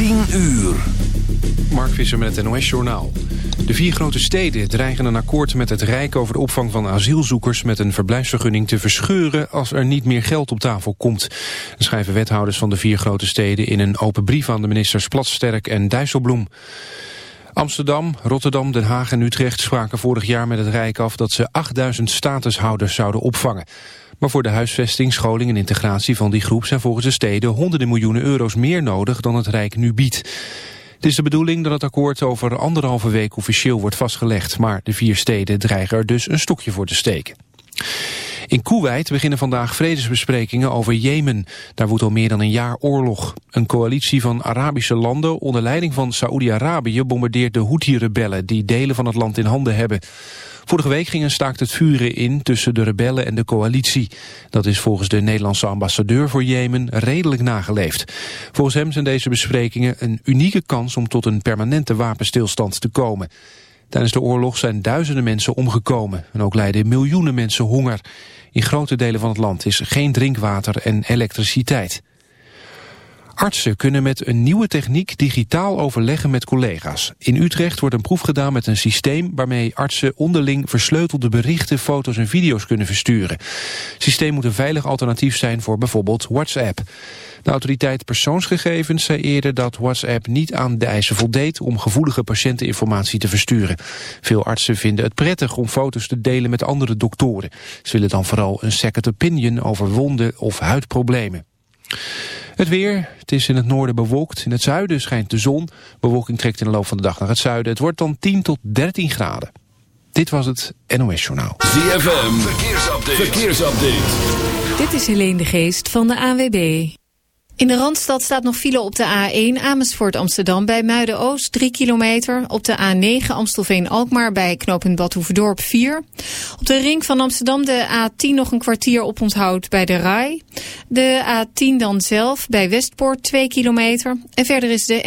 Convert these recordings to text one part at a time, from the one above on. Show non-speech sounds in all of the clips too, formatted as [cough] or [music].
10 uur. Mark Visser met het NOS-journaal. De vier grote steden dreigen een akkoord met het Rijk over de opvang van asielzoekers met een verblijfsvergunning te verscheuren als er niet meer geld op tafel komt. Schrijven wethouders van de vier grote steden in een open brief aan de ministers Platsterk en Dijsselbloem. Amsterdam, Rotterdam, Den Haag en Utrecht spraken vorig jaar met het Rijk af dat ze 8000 statushouders zouden opvangen. Maar voor de huisvesting, scholing en integratie van die groep zijn volgens de steden honderden miljoenen euro's meer nodig dan het Rijk nu biedt. Het is de bedoeling dat het akkoord over anderhalve week officieel wordt vastgelegd, maar de vier steden dreigen er dus een stokje voor te steken. In Kuwait beginnen vandaag vredesbesprekingen over Jemen. Daar woedt al meer dan een jaar oorlog. Een coalitie van Arabische landen onder leiding van Saoedi-Arabië bombardeert de Houthi-rebellen die delen van het land in handen hebben. Vorige week ging een staakt het vuren in tussen de rebellen en de coalitie. Dat is volgens de Nederlandse ambassadeur voor Jemen redelijk nageleefd. Volgens hem zijn deze besprekingen een unieke kans om tot een permanente wapenstilstand te komen. Tijdens de oorlog zijn duizenden mensen omgekomen en ook lijden miljoenen mensen honger. In grote delen van het land is geen drinkwater en elektriciteit. Artsen kunnen met een nieuwe techniek digitaal overleggen met collega's. In Utrecht wordt een proef gedaan met een systeem... waarmee artsen onderling versleutelde berichten, foto's en video's kunnen versturen. Het systeem moet een veilig alternatief zijn voor bijvoorbeeld WhatsApp. De autoriteit persoonsgegevens zei eerder dat WhatsApp niet aan de eisen voldeed... om gevoelige patiënteninformatie te versturen. Veel artsen vinden het prettig om foto's te delen met andere doktoren. Ze willen dan vooral een second opinion over wonden of huidproblemen. Het weer, het is in het noorden bewolkt. In het zuiden schijnt de zon. Bewolking trekt in de loop van de dag naar het zuiden. Het wordt dan 10 tot 13 graden. Dit was het NOS Journaal. ZFM, verkeersupdate. verkeersupdate. Dit is Helene de Geest van de AWB. In de Randstad staat nog file op de A1 Amersfoort Amsterdam bij Muiden-Oost 3 kilometer. Op de A9 Amstelveen-Alkmaar bij knooppunt Badhoevedorp 4. Op de ring van Amsterdam de A10 nog een kwartier op onthoud bij de RAI. De A10 dan zelf bij Westpoort 2 kilometer. En verder is de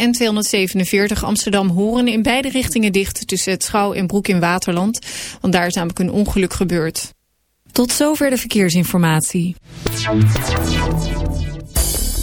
N247 Amsterdam-Horen in beide richtingen dicht tussen het Schouw en Broek in Waterland. Want daar is namelijk een ongeluk gebeurd. Tot zover de verkeersinformatie.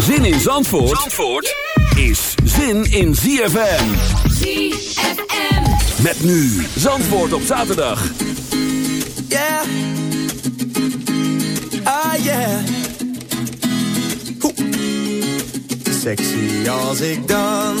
Zin in Zandvoort, Zandvoort is zin in ZFM. ZFM. Met nu Zandvoort op zaterdag. Yeah. Ah, yeah. Hoe. Sexy als ik dans.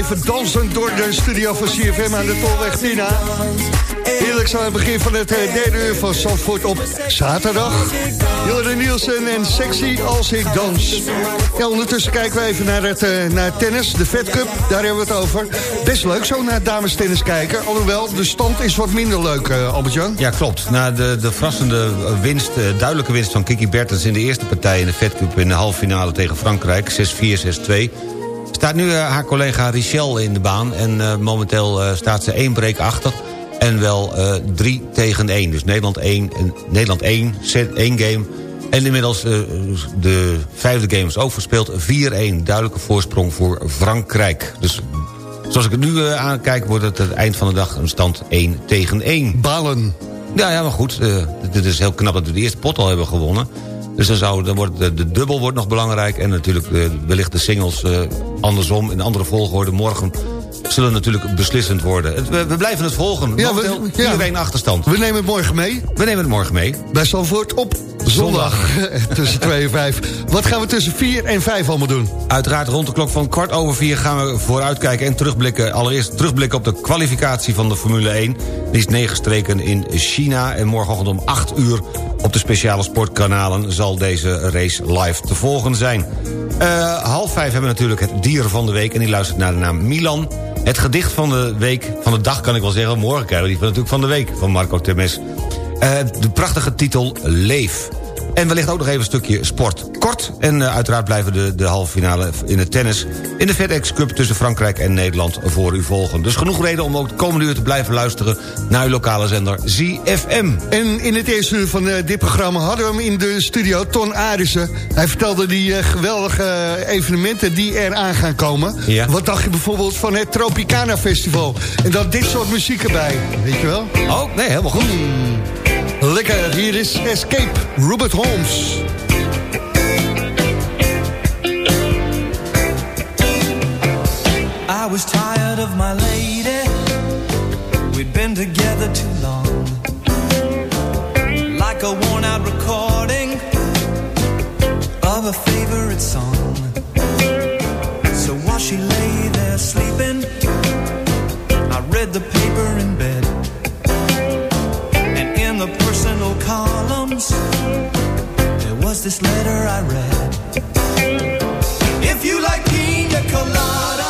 even dansen door de studio van CFM aan de Tolweg Tina. Heerlijk zo aan het begin van het eh, derde uur van Zandvoort op zaterdag. Jorden Nielsen en Sexy als ik dans. Ja, ondertussen kijken we even naar het, eh, naar tennis, de Fed Cup. Daar hebben we het over. Best leuk zo naar dames tennis kijken. Alhoewel, de stand is wat minder leuk, eh, Albert-Jan. Ja, klopt. Na de, de verrassende winst, duidelijke winst van Kiki Bertens... in de eerste partij in de Fed Cup in de halve finale tegen Frankrijk... 6-4, 6-2... staat nu eh, haar collega Richel in de baan... en eh, momenteel eh, staat ze één break achter... en wel eh 3 tegen 1. Dus Nederland 1, en Nederland 1, set 1 game... En inmiddels de vijfde game is ook verspeeld. 4-1, duidelijke voorsprong voor Frankrijk. Dus zoals ik het nu eh, aankijk... wordt het het eind van de dag een stand 1 tegen 1. Balen. Ja, ja, maar goed. het is heel knap dat we de eerste pot al hebben gewonnen. Dus dan, zou, dan wordt de, de dubbel wordt nog belangrijk. En natuurlijk eh, wellicht de singles eh, andersom in andere volgorde. Morgen zullen natuurlijk beslissend worden. We, we blijven het volgen. Ja, we- ja. 4-1 achterstand. We nemen het morgen mee We nemen het morgen mee. bij Zandvoort op zondag. [laughs] tussen 2 en 5. Wat gaan we tussen 4 en 5 allemaal doen? Uiteraard rond de klok van kwart over vier gaan we vooruitkijken en terugblikken. Allereerst terugblikken op de kwalificatie van de Formule 1. Die is neergestreken in China. En morgenochtend om 8 uur op de speciale sportkanalen... zal deze race live te volgen zijn. Eh, half vijf hebben we natuurlijk het dier van de week... en die luistert naar de naam Milan. Het gedicht van de week, van de dag kan ik wel zeggen... morgen krijgen we die van, natuurlijk van de week van Marco Temes. Eh, de prachtige titel Leef. En wellicht ook nog even een stukje sport. Kort en eh, uiteraard blijven de, de halve finale in het tennis... in de FedEx Cup tussen Frankrijk en Nederland voor u volgen. Dus genoeg reden om ook de komende uur te blijven luisteren... naar uw lokale zender ZFM. En in het eerste uur van eh, dit programma hadden we hem in de studio, Ton Arissen. Hij vertelde die eh, geweldige evenementen die eraan gaan komen. Ja. Wat dacht je bijvoorbeeld van het Tropicana Festival? En dan dit soort muziek erbij, weet je wel? Oh, nee, helemaal goed. Lekker, hier is Escape, Robert Holmes. I was tired of my lady. We'd been together too long. Like a worn out recording of a favorite song. So while she lay there sleeping, I read the paper in bed. The personal columns, there was this letter I read. If you like pina coladas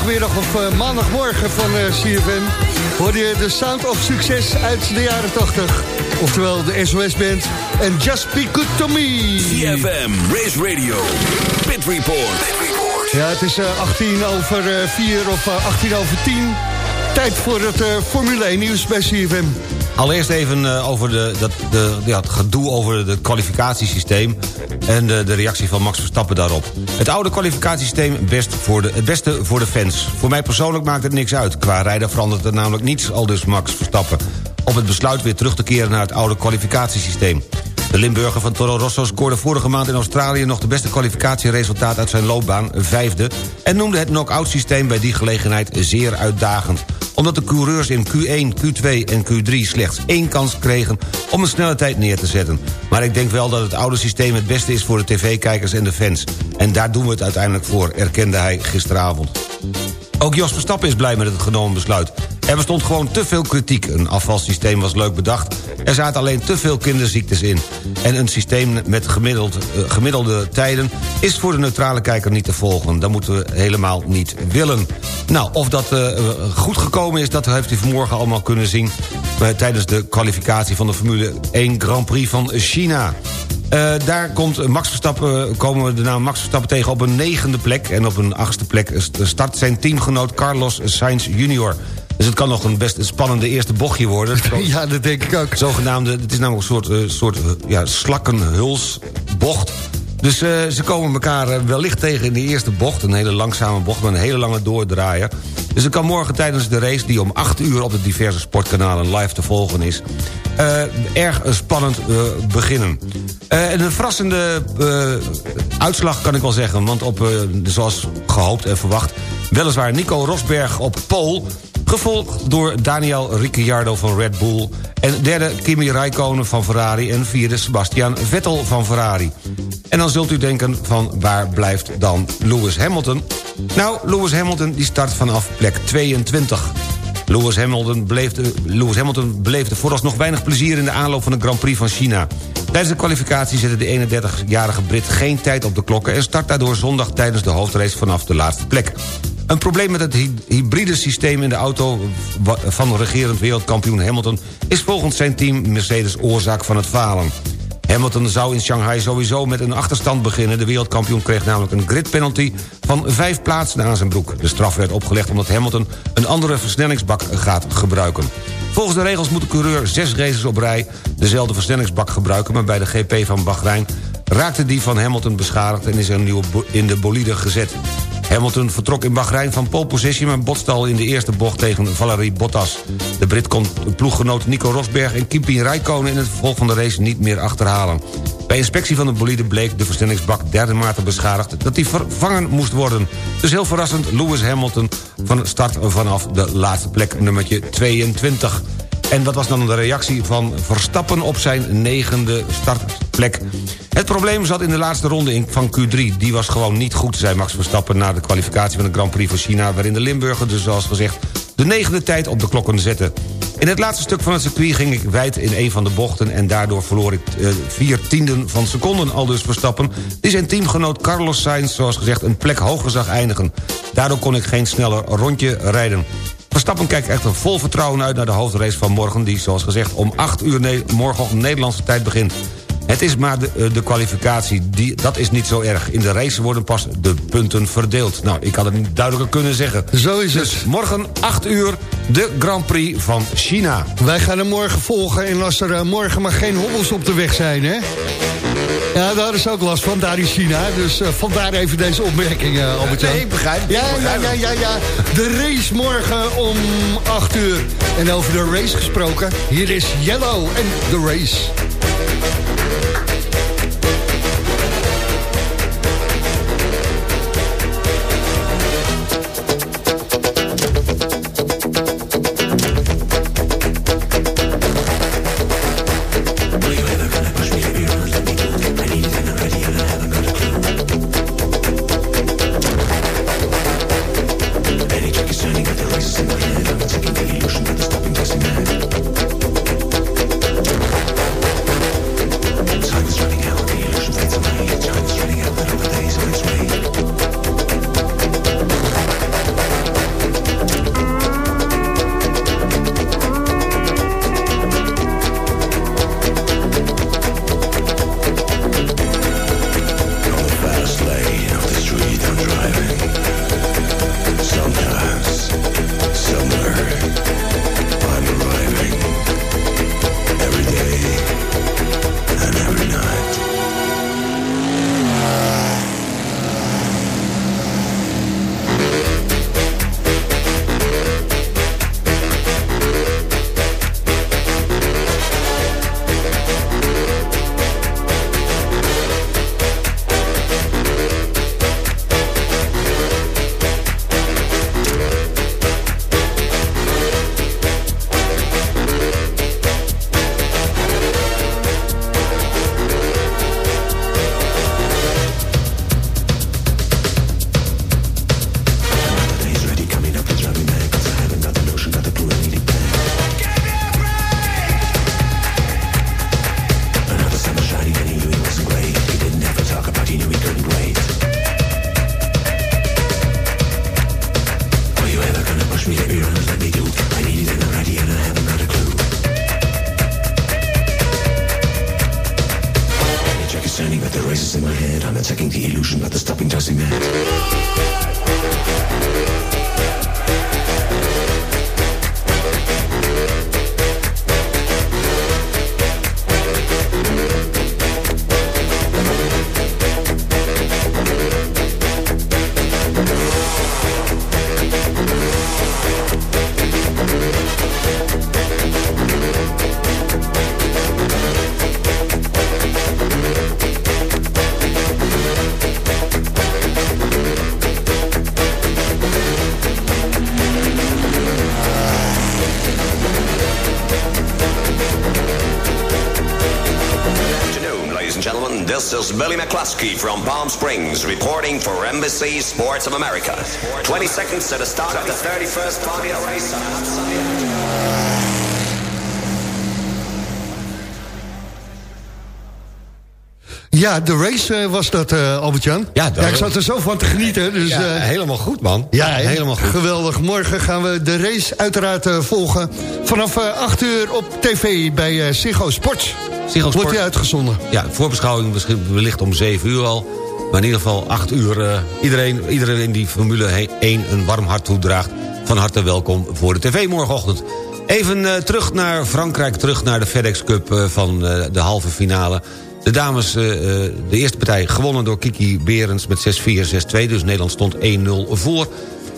zaterdagmiddag of uh, maandagmorgen van uh, CFM... hoor je de Sound of Succes uit de jaren 80. Oftewel de SOS-band en Just Be Good To Me. CFM, Race Radio, Pit Report. Ja, het is uh, 18 over 4 of 18 over 10. Tijd voor het Formule 1 nieuws bij CFM. Allereerst even uh, over de, dat, de, ja, het gedoe over het kwalificatiesysteem... en de, reactie van Max Verstappen daarop. Het oude kwalificatiesysteem best voor de, het beste voor de fans. Voor mij persoonlijk maakt het niks uit. Qua rijden verandert er namelijk niets, al dus Max Verstappen. Op het besluit weer terug te keren naar het oude kwalificatiesysteem. De Limburger van Toro Rosso scoorde vorige maand in Australië... nog de beste kwalificatieresultaat uit zijn loopbaan, vijfde... en noemde het knock-out systeem bij die gelegenheid zeer uitdagend omdat de coureurs in Q1, Q2 en Q3 slechts één kans kregen om een snelle tijd neer te zetten. Maar ik denk wel dat het oude systeem het beste is voor de tv-kijkers en de fans. En daar doen we het uiteindelijk voor, erkende hij gisteravond. Ook Jos Verstappen is blij met het genomen besluit. Er bestond gewoon te veel kritiek. Een afvalsysteem was leuk bedacht. Er zaten alleen te veel kinderziektes in. En een systeem met gemiddeld, uh, gemiddelde tijden... is voor de neutrale kijker niet te volgen. Dat moeten we helemaal niet willen. Nou, of dat uh, goed gekomen is, dat heeft u vanmorgen allemaal kunnen zien... Tijdens de kwalificatie van de Formule 1 Grand Prix van China. Daar komt Max Verstappen, komen we de naam Max Verstappen tegen op een negende plek... en op een achtste plek start zijn teamgenoot Carlos Sainz junior. Dus het kan nog een best spannende eerste bochtje worden. [laughs] Ja, dat denk ik ook. Zogenaamde, het is namelijk een soort, uh, soort uh, ja, slakkenhulsbocht. Dus uh, ze komen elkaar wellicht tegen in de eerste bocht. Een hele langzame bocht met een hele lange doordraaier. Dus het kan morgen tijdens de race... die om 8 uur op de diverse sportkanalen live te volgen is... erg spannend beginnen. en een verrassende uitslag kan ik wel zeggen. Want op, zoals gehoopt en verwacht... weliswaar Nico Rosberg op pole Gevolgd door Daniel Ricciardo van Red Bull. En derde Kimi Räikkönen van Ferrari. En vierde Sebastian Vettel van Ferrari. En dan zult u denken van waar blijft dan Lewis Hamilton? Nou, Lewis Hamilton die start vanaf plek 22. Lewis Hamilton beleefde, Lewis Hamilton vooralsnog weinig plezier... in de aanloop van de Grand Prix van China. Tijdens de kwalificatie zette de 31-jarige Brit geen tijd op de klokken... en start daardoor zondag tijdens de hoofdrace vanaf de laatste plek. Een probleem met het hybride systeem in de auto van regerend wereldkampioen Hamilton... is volgens zijn team Mercedes oorzaak van het falen. Hamilton zou in Shanghai sowieso met een achterstand beginnen. De wereldkampioen kreeg namelijk een gridpenalty van vijf plaatsen aan zijn broek. De straf werd opgelegd omdat Hamilton een andere versnellingsbak gaat gebruiken. Volgens de regels moet de coureur zes races op rij dezelfde versnellingsbak gebruiken... maar bij de GP van Bahrein raakte die van Hamilton beschadigd... en is er een nieuwe in de bolide gezet. Hamilton vertrok in Bahrein van pole position... maar in de eerste bocht tegen Valerie Bottas. De Brit kon ploeggenoot Nico Rosberg en Kimi Räikkönen... in het vervolg van de race niet meer achterhalen. Bij inspectie van de bolide bleek de versnellingsbak derde mate beschadigd... dat die vervangen moest worden. Dus heel verrassend, Lewis Hamilton van start vanaf de laatste plek, nummertje 22. En wat was dan de reactie van Verstappen op zijn negende startplek? Het probleem zat in de laatste ronde van Q3. Die was gewoon niet goed, zei Max Verstappen... na de kwalificatie van de Grand Prix van China... waarin de Limburger dus zoals gezegd de negende tijd op de klokken zette. In het laatste stuk van het circuit ging ik wijd in een van de bochten... en daardoor verloor ik uh, vier tienden van seconden al dus Verstappen... die zijn teamgenoot Carlos Sainz, zoals gezegd, een plek hoger zag eindigen. Daardoor kon ik geen sneller rondje rijden. Verstappen kijkt echter vol vertrouwen uit naar de hoofdrace van morgen... die zoals gezegd om 8 uur ne morgen op Nederlandse tijd begint. Het is maar de, de kwalificatie, die, dat is niet zo erg. In de race worden pas de punten verdeeld. Nou, ik had het niet duidelijker kunnen zeggen. Zo is het. Dus morgen 8 uur de Grand Prix van China. Wij gaan hem morgen volgen en als er uh, morgen maar geen hobbels op de weg zijn, hè? Ja, daar is ook last van, daar in China. Dus uh, vandaar even deze opmerking, uh, Albert Nee, ik begrijp ja, ja, ja, ja, ja. De race morgen om 8 uur. En over de race gesproken, hier is Yellow en de race. Billy McCluskey from Palm Springs reporting for Embassy Sports of America. 20 seconds to the start of the 31st Formula race on Sunday. Ja, de race eh, was dat, eh, Albert-Jan. Ja, ik zat er zo van te genieten. Dus, Ja, eh, helemaal goed, man. Ja, helemaal goed. Geweldig. Morgen gaan we de race uiteraard volgen. Vanaf eh 8 uur op tv bij eh Ziggo Sport. Ziggo Wordt die uitgezonden. Ja, voorbeschouwing misschien wellicht om 7 uur al. Maar in ieder geval 8 uur. eh, iedereen, iedereen die Formule 1 een warm hart toedraagt... van harte welkom voor de tv morgenochtend. Even eh, terug naar Frankrijk, terug naar de FedEx Cup eh, van de halve finale. De dames, de eerste partij gewonnen door Kiki Berends met 6-4, 6-2. Dus Nederland stond 1-0 voor.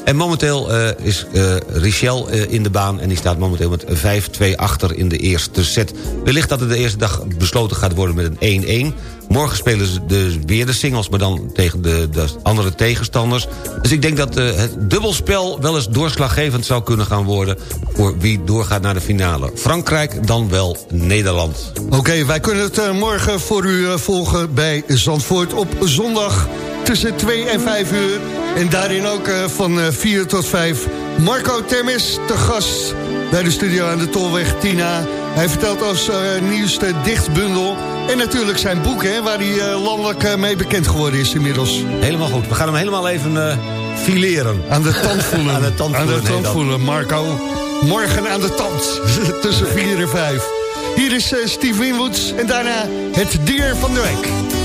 En momenteel eh, is eh, Richel eh, in de baan... en die staat momenteel met 5-2 achter in de eerste set. Wellicht dat het de eerste dag besloten gaat worden met een 1-1. Morgen spelen ze dus weer de singles... maar dan tegen de, de andere tegenstanders. Dus ik denk dat het dubbelspel wel eens doorslaggevend zou kunnen gaan worden... voor wie doorgaat naar de finale. Frankrijk, dan wel Nederland. Oké, wij kunnen het morgen voor u volgen bij Zandvoort op zondag tussen 2 en 5 uur. En daarin ook eh, van eh, 4 tot 5 Marco Temis, te gast bij de studio aan de Tolweg Tina. Hij vertelt ons eh, nieuwste dichtbundel en natuurlijk zijn boek... Hè, waar hij eh, landelijk eh, mee bekend geworden is inmiddels. Helemaal goed. We gaan hem helemaal even eh, fileren. Aan de tand voelen. [laughs] Aan de tand Aan de voelen, nee, Marco. Morgen aan de tand. [laughs] Tussen 4 en 5. Hier is eh, Steve Winwoods en daarna het dier van de week.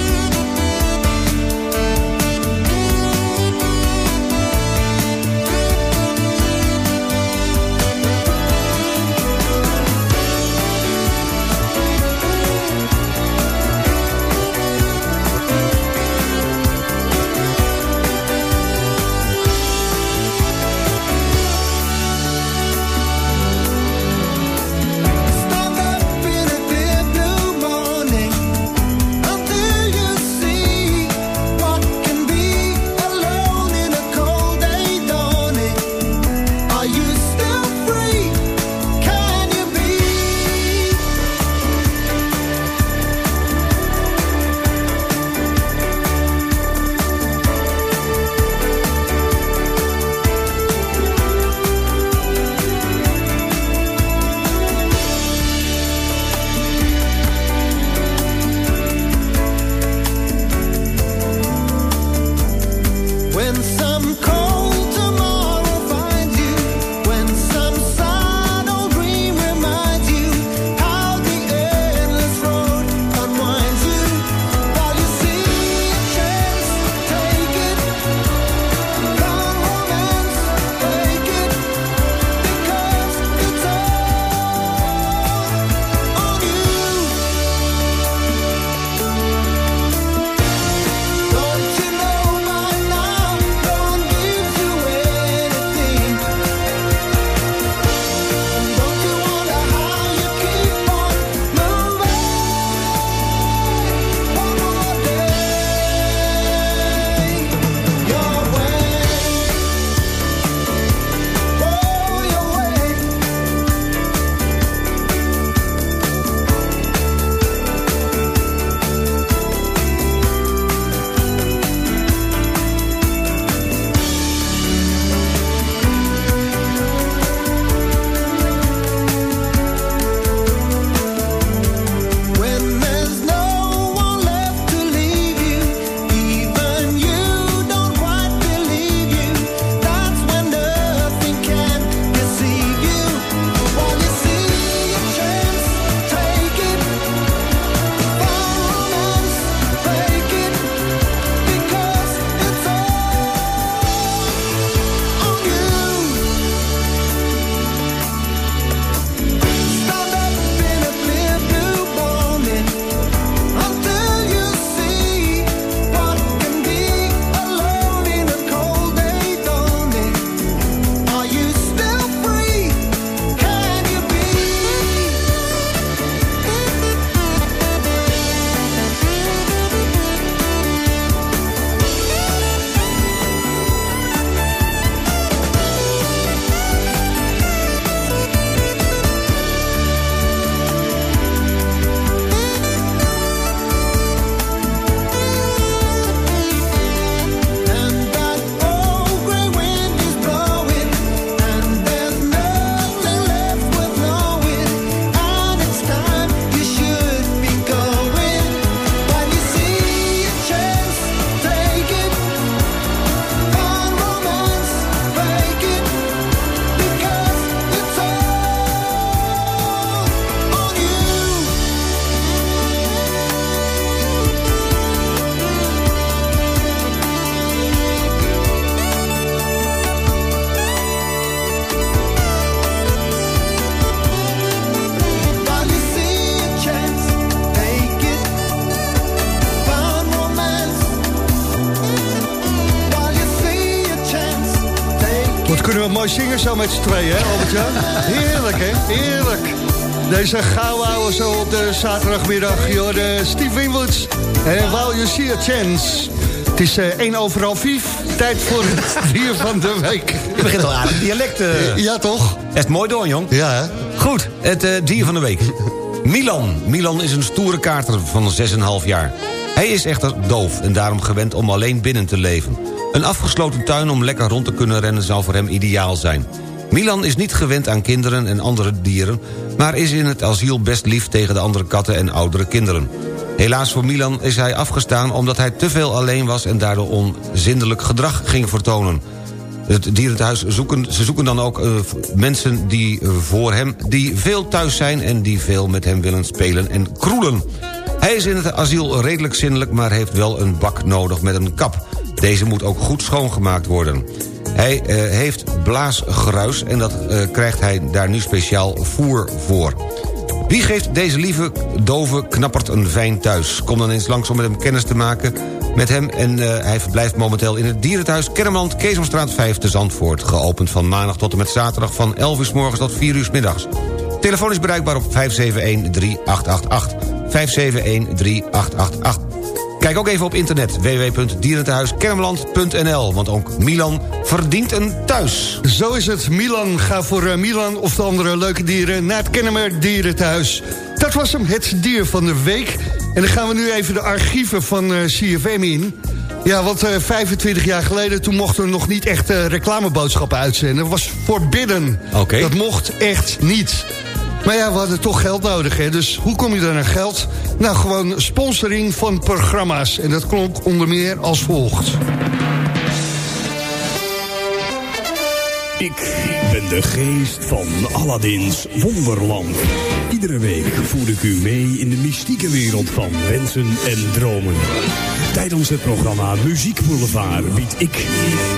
Met z'n tweeën, hè? Heerlijk, hè? Heerlijk. Deze gauw houden zo op de zaterdagmiddag. Joh, de Steve Winwoods en While You See A Chance. Het is eh 1 over half 5. Tijd voor het [laughs] dier van de week. Je begint al aardig dialect. eh. Ja, toch? Het mooi door, jong? Ja, hè? Goed, het eh, dier van de week. Milan. Milan is een stoere kater van 6,5 jaar. Hij is echter doof en daarom gewend om alleen binnen te leven. Een afgesloten tuin om lekker rond te kunnen rennen zou voor hem ideaal zijn. Milan is niet gewend aan kinderen en andere dieren... maar is in het asiel best lief tegen de andere katten en oudere kinderen. Helaas voor Milan is hij afgestaan omdat hij te veel alleen was... en daardoor onzindelijk gedrag ging vertonen. Het dierentehuis zoeken, ze zoeken dan ook eh, mensen die eh, voor hem... die veel thuis zijn en die veel met hem willen spelen en kroelen. Hij is in het asiel redelijk zindelijk... maar heeft wel een bak nodig met een kap. Deze moet ook goed schoongemaakt worden. Hij eh, heeft blaasgeruis en dat eh, krijgt hij daar nu speciaal voer voor. Wie geeft deze lieve, dove knappert een fijn thuis? Kom dan eens langs om met hem kennis te maken met hem... en eh, hij verblijft momenteel in het dierentehuis Kermeland... Keesomstraat 5 te Zandvoort. Geopend van maandag tot en met zaterdag van 11 uur s morgens tot 4 uur s middags. Telefoon is bereikbaar op 571-3888. 571-3888. Kijk ook even op internet www.dierentehuiskermeland.nl... want ook Milan verdient een thuis. Zo is het. Milan, ga voor eh, Milan of de andere leuke dieren... naar het Kennemer Dierenthuis. Dat was hem, het dier van de week. En dan gaan we nu even de archieven van eh, CFM in. Ja, want eh, 25 jaar geleden... toen mochten we nog niet echt eh, reclameboodschappen uitzenden. Dat was forbidden. Oké. Dat mocht echt niet. Maar ja, we hadden toch geld nodig, hè? Dus hoe kom je dan aan geld? Nou, gewoon sponsoring van programma's. En dat klonk onder meer als volgt. Ik ben de geest van Aladdin's Wonderland. Iedere week voer ik u mee in de mystieke wereld van wensen en dromen. Tijdens het programma Muziek Boulevard bied ik,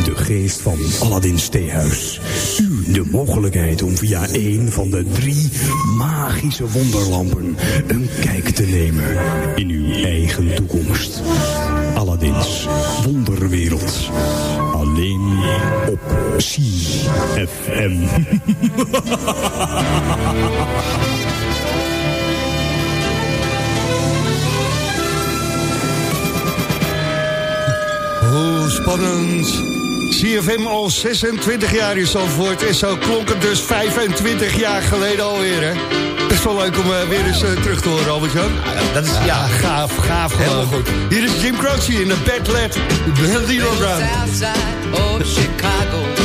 de geest van Aladdin's Theehuis, u de mogelijkheid om via een van de drie magische wonderlampen een kijk te nemen in uw eigen toekomst. Aladdin's Wonderwereld. Alleen op CFM. [laughs] Hoe spannend. CFM al 26 jaar in Zandvoort. En zo klonk het dus 25 jaar geleden alweer, hè? Best wel leuk om eh, weer eens eh, terug te horen, Albert-Jan. Dat is, ja, gaaf, gaaf gewoon. Helemaal goed. Hier is Jim Croce in de Bad Lad. Lilo Brown. Of Chicago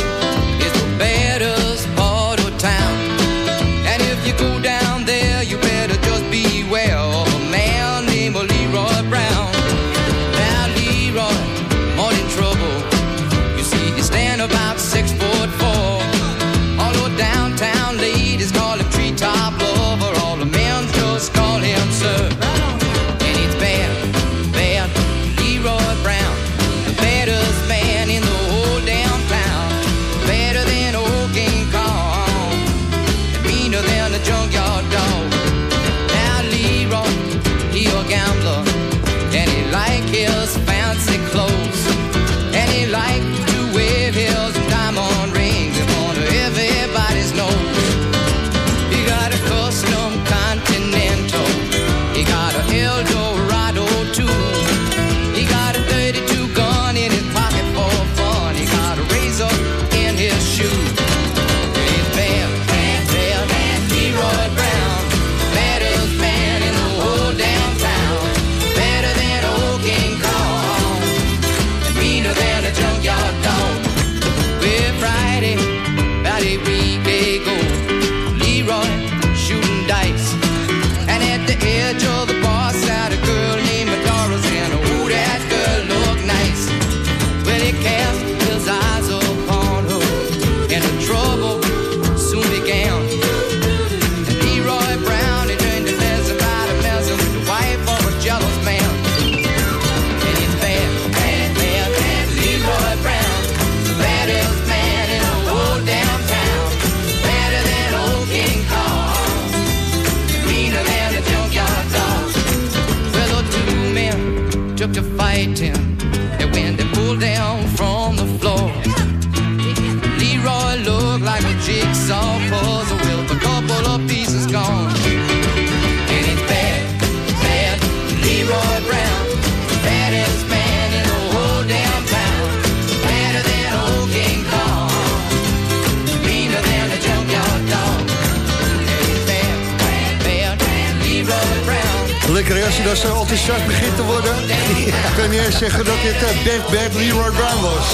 fighting. And when they pulled down from the floor, Leroy looked like a jigsaw puzzle. Als er enthousiast begint te worden... kan je zeggen dat dit uh, Bad Bad Leroy Brown was.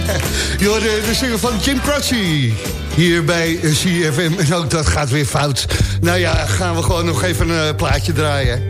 [laughs] je hoorde de zinger van Jim Croce hier bij CFM. En ook dat gaat weer fout. Nou ja, gaan we gewoon nog even een plaatje draaien.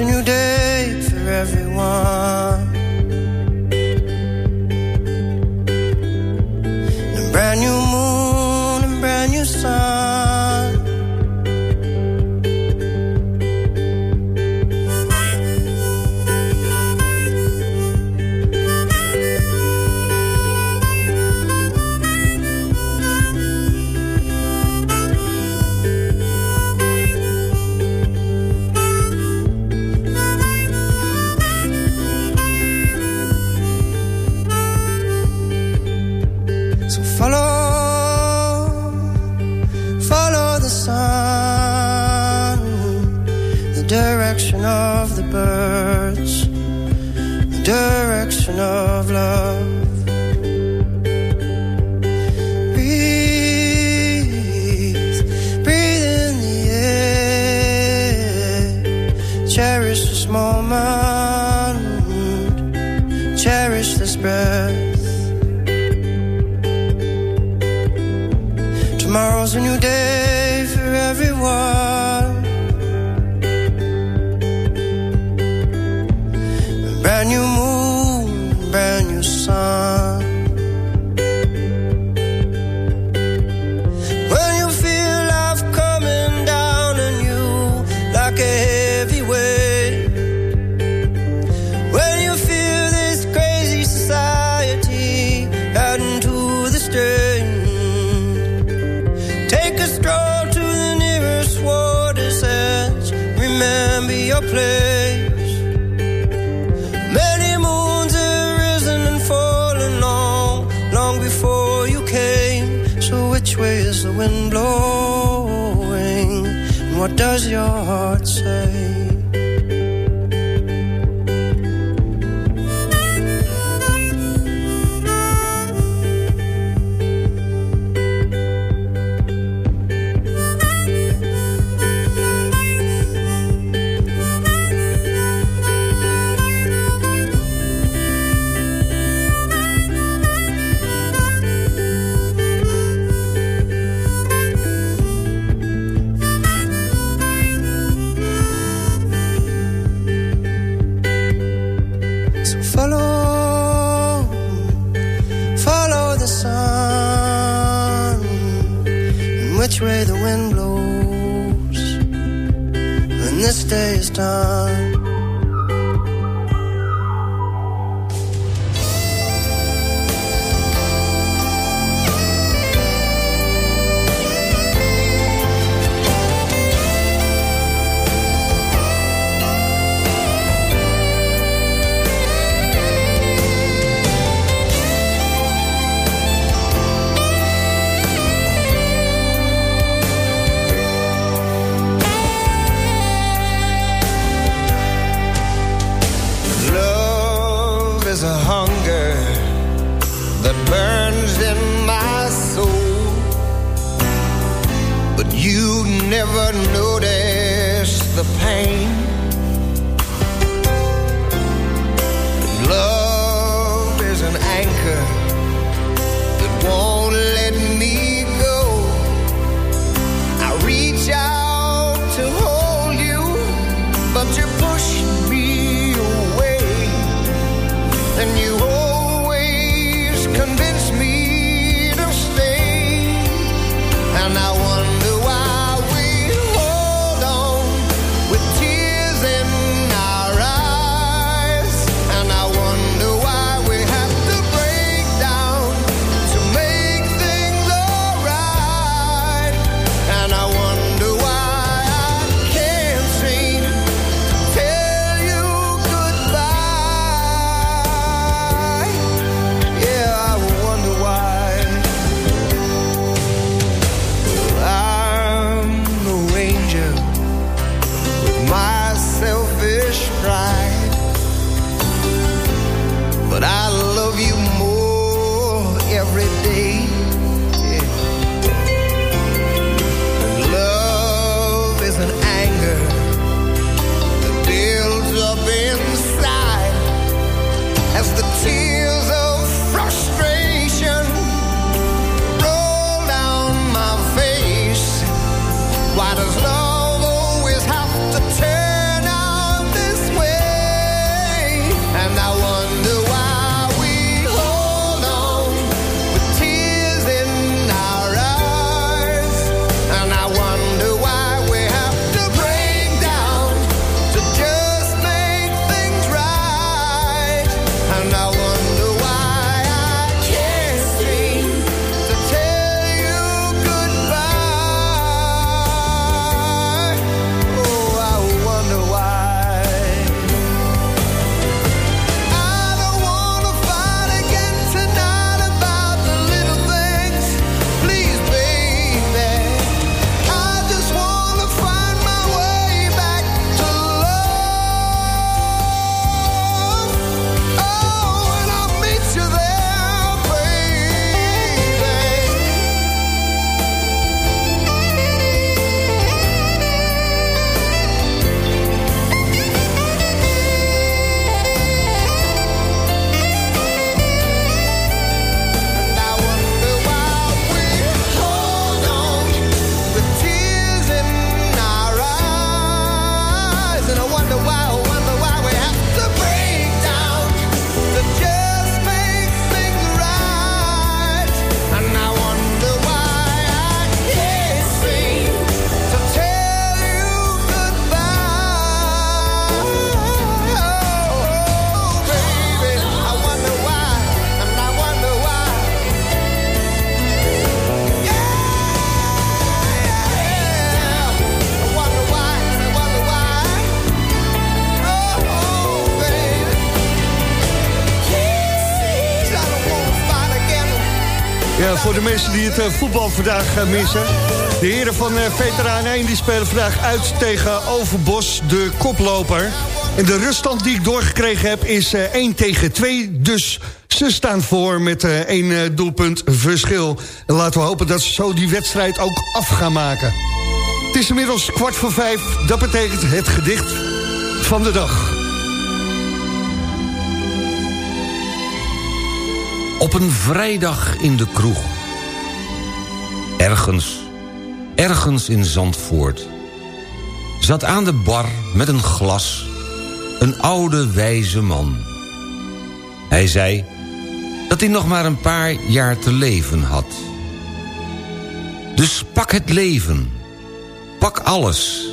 a new day for everyone. the wind blowing? And what does your heart say? time. Mensen die het eh, voetbal vandaag eh, missen. De heren van eh, Veteraan 1 die spelen vandaag uit tegen Overbos, de koploper. En de ruststand die ik doorgekregen heb is eh, 1 tegen 2. Dus ze staan voor met één doelpunt verschil. En laten we hopen dat ze zo die wedstrijd ook af gaan maken. Het is inmiddels kwart voor vijf. Dat betekent het gedicht van de dag. Op een vrijdag in de kroeg. Ergens, ergens in Zandvoort... zat aan de bar met een glas een oude wijze man. Hij zei dat hij nog maar een paar jaar te leven had. Dus pak het leven, pak alles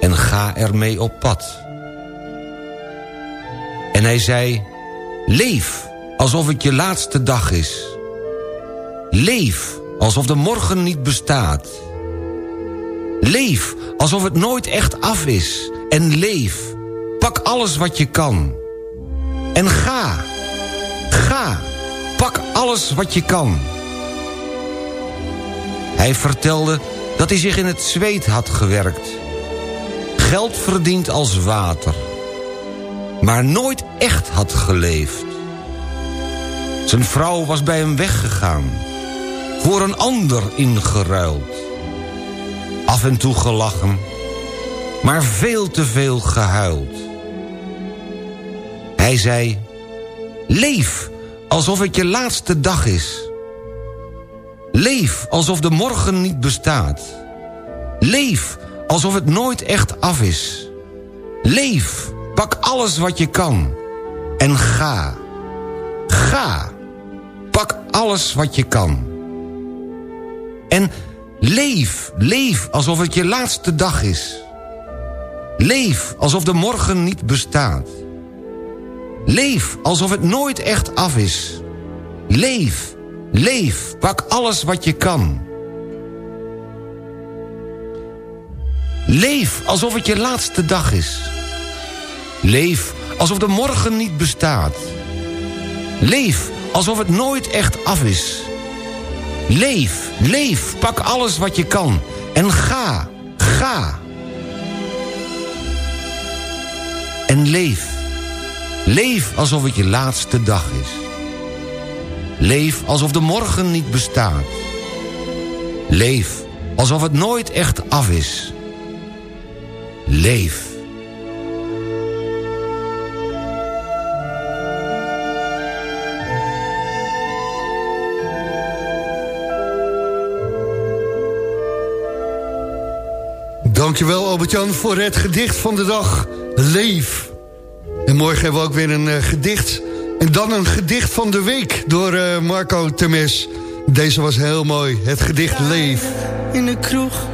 en ga ermee op pad. En hij zei, leef alsof het je laatste dag is. Leef alsof de morgen niet bestaat. Leef alsof het nooit echt af is. En leef, pak alles wat je kan. En ga, ga, pak alles wat je kan. Hij vertelde dat hij zich in het zweet had gewerkt. Geld verdiend als water. Maar nooit echt had geleefd. Zijn vrouw was bij hem weggegaan. Voor een ander ingeruild. Af en toe gelachen. maar veel te veel gehuild. Hij zei, leef alsof het je laatste dag is. Leef alsof de morgen niet bestaat. Leef alsof het nooit echt af is. Leef, pak alles wat je kan. En ga. Ga. Pak alles wat je kan. En leef, leef alsof het je laatste dag is. Leef alsof de morgen niet bestaat. Leef alsof het nooit echt af is. Leef, leef, pak alles wat je kan. Leef alsof het je laatste dag is. Leef alsof de morgen niet bestaat. Leef alsof het nooit echt af is. Leef, leef, pak alles wat je kan. En ga, ga. En leef. Leef alsof het je laatste dag is. Leef alsof de morgen niet bestaat. Leef alsof het nooit echt af is. Leef. Dankjewel Albert-Jan voor het gedicht van de dag. Leef. En morgen hebben we ook weer een eh, gedicht. En dan een gedicht van de week door eh, Marco Temes. Deze was heel mooi. Het gedicht Leef. In de kroeg,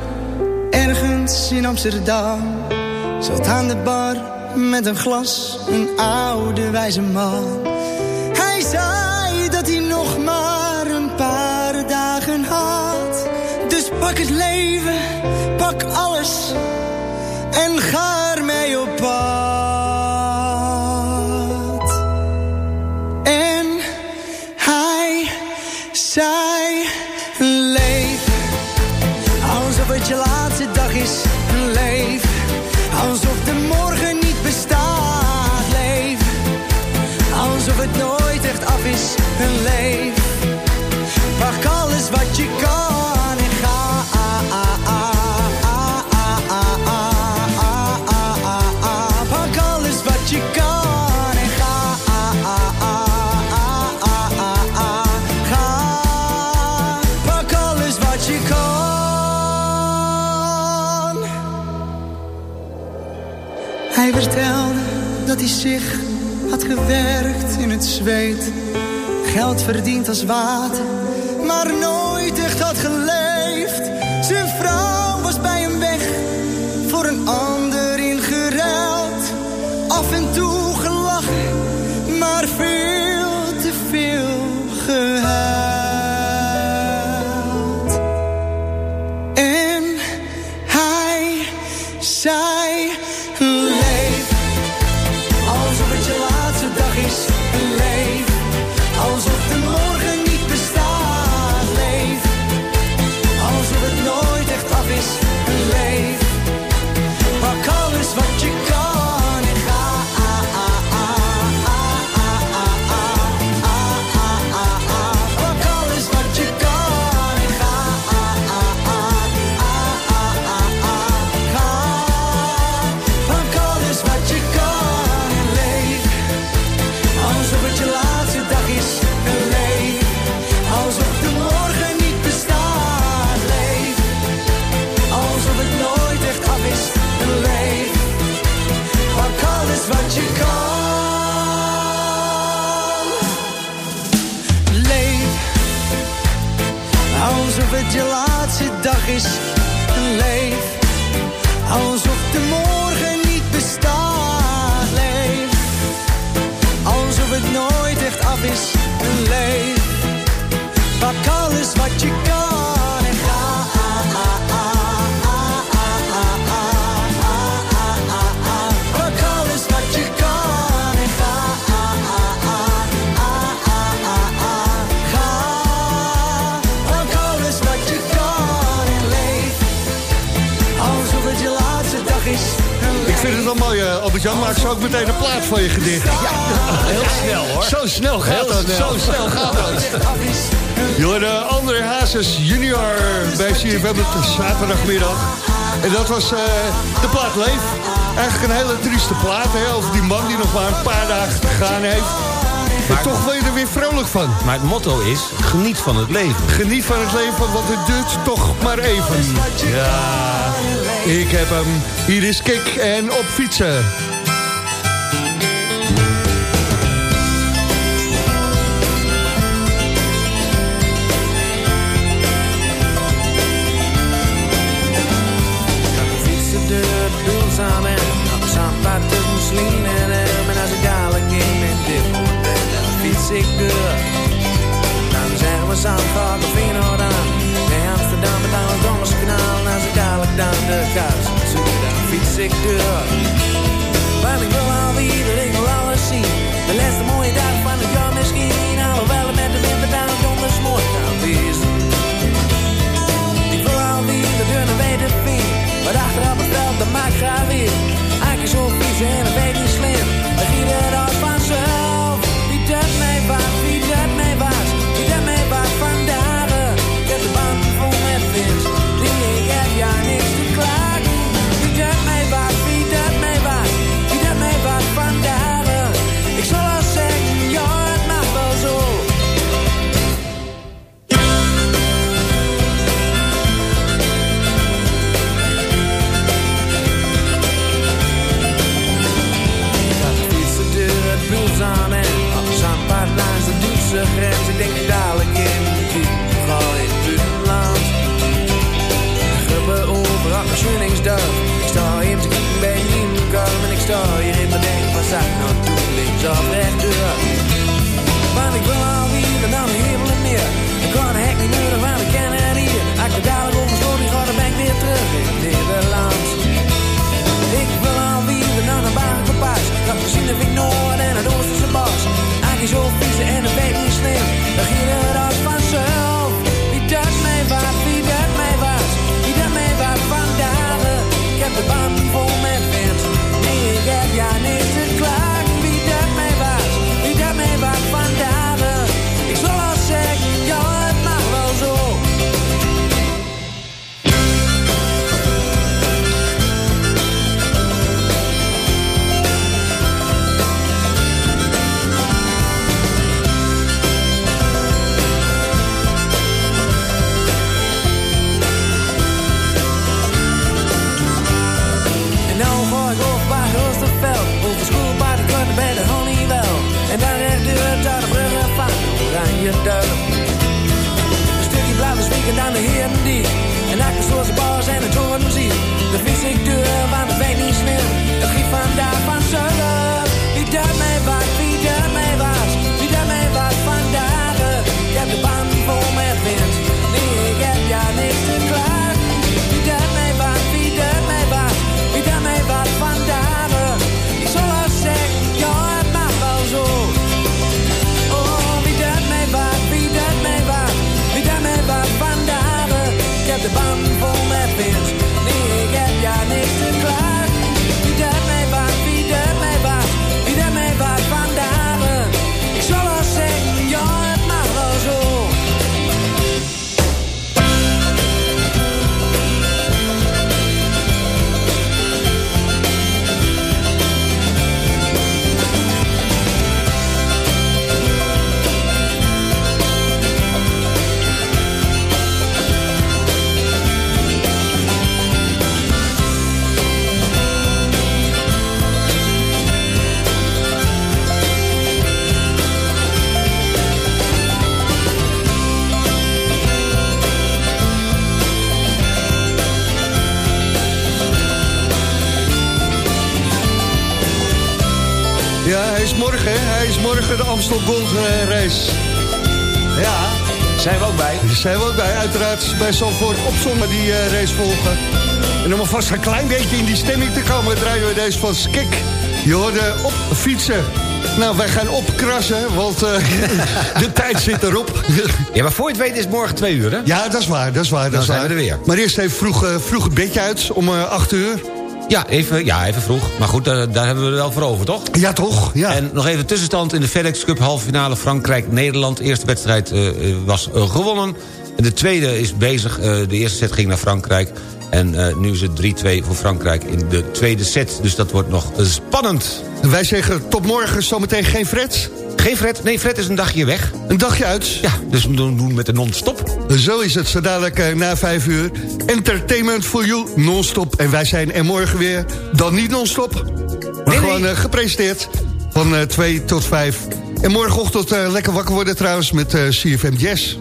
ergens in Amsterdam. Zat aan de bar met een glas, een oude wijze man. Hij zei dat hij nog maar een paar dagen had. Dus pak het leven, pak alles en ga ermee op pad. En hij zei, leef, alsof het je laatste dag is. Leef, alsof de morgen niet bestaat. Leef, alsof het nooit echt af is. Leef, vertelde dat hij zich had gewerkt in het zweet. Geld verdiend als water, maar nooit echt had geleefd. Zijn vrouw was bij hem weg, voor een ander Albert-Jan. Maak zo ook meteen een plaat van je gedicht. Ja, Heel snel hoor. Zo snel gaat Heel dat. Zo snel gaat dat. Jullie André Hazes junior bij CFM op zaterdagmiddag. En dat was eh, de plaat Leef. Eigenlijk een hele trieste plaat hè, over die man die nog maar een paar dagen te gaan heeft. Maar toch word je er weer vrolijk van. Maar het motto is, geniet van het leven. Geniet van het leven, want het duurt toch maar even. Ja, ik heb hem. Hier is Kik en op fietsen. ik in ben, dan. Dan zeggen we of Feyenoord aan. Nee, Amsterdam met aan het kanaal. Als ik dan de kous zoek, dan fiets ik wil bij Zandvoort op zondag die eh, race volgen. En om alvast een klein beetje in die stemming te komen... draaien we deze van Skik. Je hoorde op fietsen. Nou, wij gaan opkrassen, want eh, [laughs] de tijd zit erop. Ja, maar voor je het weet is morgen twee uur, hè? ja, dat is waar, dat is waar. Dat Dan is zijn waar. we er weer. Maar eerst even vroeg, eh, vroeg het bedje uit, om acht uur. Ja, even, ja, even vroeg. Maar goed, daar, daar hebben we het wel voor over, toch? Ja, toch? Ja. En nog even tussenstand in de FedEx Cup halve finale Frankrijk-Nederland. De eerste wedstrijd was gewonnen. En de tweede is bezig. Eh, de eerste set ging naar Frankrijk. En eh, nu is het 3-2 voor Frankrijk in de tweede set. Dus dat wordt nog eh, spannend. Wij zeggen tot morgen, zometeen geen Fred. Geen Fred? Nee, Fred is een dagje weg. Een dagje uit? Ja, dus we doen met de non-stop. Zo is het, zo dadelijk na vijf uur. Entertainment for you, non-stop. En wij zijn er morgen weer, dan niet non-stop. Maar gewoon gepresenteerd van eh 2 tot 5. En morgenochtend lekker wakker worden trouwens met CFM Jazz.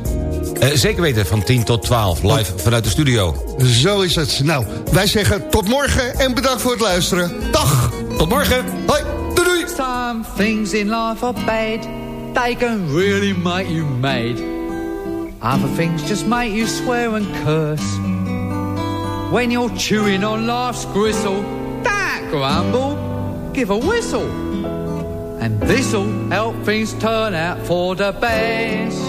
Eh, zeker weten, van 10 tot 12, live vanuit de studio. Zo is het. Nou, wij zeggen tot morgen en bedankt voor het luisteren. Dag! Tot morgen! Hoi! Doei doei! Some things in life are bad. They can really make you mad. Other things just make you swear and curse. When you're chewing on life's gristle, don't grumble, give a whistle. And this'll help things turn out for the best.